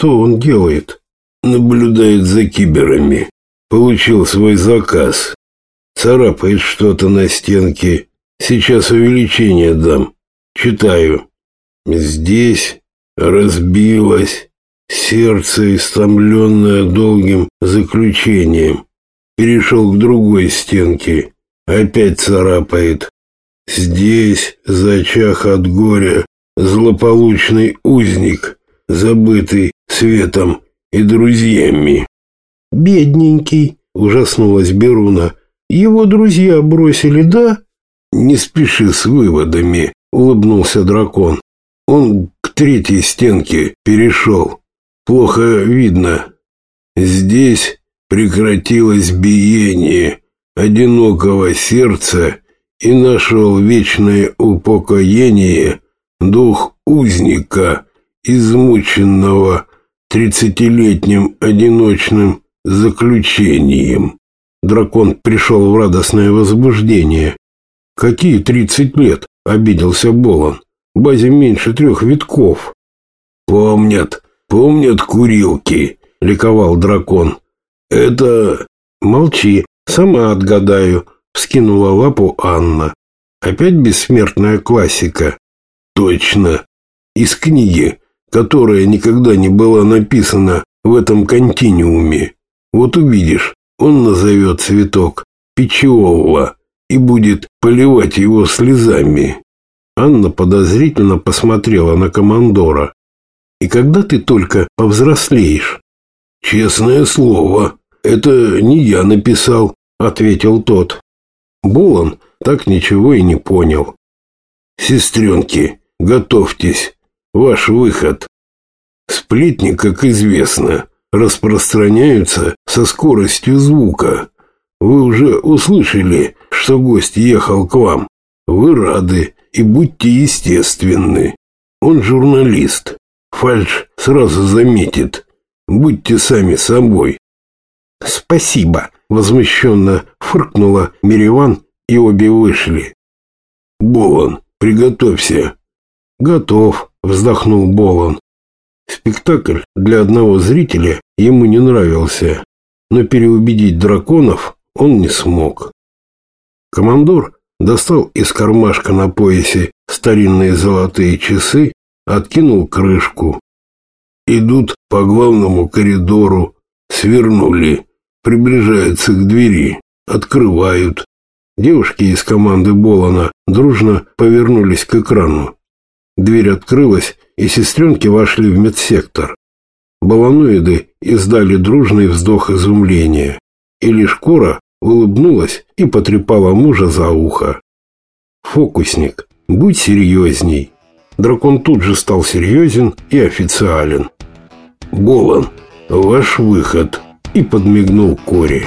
Что он делает? Наблюдает за киберами. Получил свой заказ. Царапает что-то на стенке. Сейчас увеличение дам. Читаю. Здесь разбилось сердце, истомленное долгим заключением. Перешел к другой стенке. Опять царапает. Здесь, зачах от горя, злополучный узник, забытый светом и друзьями. «Бедненький!» — ужаснулась Беруна. «Его друзья бросили, да?» «Не спеши с выводами», — улыбнулся дракон. «Он к третьей стенке перешел. Плохо видно. Здесь прекратилось биение одинокого сердца и нашел вечное упокоение дух узника, измученного тридцатилетним одиночным заключением. Дракон пришел в радостное возбуждение. «Какие тридцать лет?» — обиделся Болон. «Базе меньше трех витков». «Помнят, помнят курилки», — ликовал дракон. «Это...» «Молчи, сама отгадаю», — вскинула лапу Анна. «Опять бессмертная классика». «Точно. Из книги, которая никогда не была написана в этом континууме. Вот увидишь, он назовет цветок Пичиолла и будет поливать его слезами. Анна подозрительно посмотрела на командора. «И когда ты только повзрослеешь?» «Честное слово, это не я написал», — ответил тот. Булан так ничего и не понял. «Сестренки, готовьтесь, ваш выход». Сплетни, как известно, распространяются со скоростью звука. Вы уже услышали, что гость ехал к вам. Вы рады и будьте естественны. Он журналист. Фальш сразу заметит. Будьте сами собой. Спасибо, возмущенно фыркнула Мириван, и обе вышли. Болон, приготовься. Готов, вздохнул Болон. Спектакль для одного зрителя ему не нравился, но переубедить драконов он не смог. Командор достал из кармашка на поясе старинные золотые часы, откинул крышку. Идут по главному коридору, свернули, приближаются к двери, открывают. Девушки из команды Болона дружно повернулись к экрану. Дверь открылась, и сестренки вошли в медсектор. Баланоиды издали дружный вздох изумления, и лишь Кора улыбнулась и потрепала мужа за ухо. «Фокусник, будь серьезней». Дракон тут же стал серьезен и официален. «Болан, ваш выход!» и подмигнул Коре.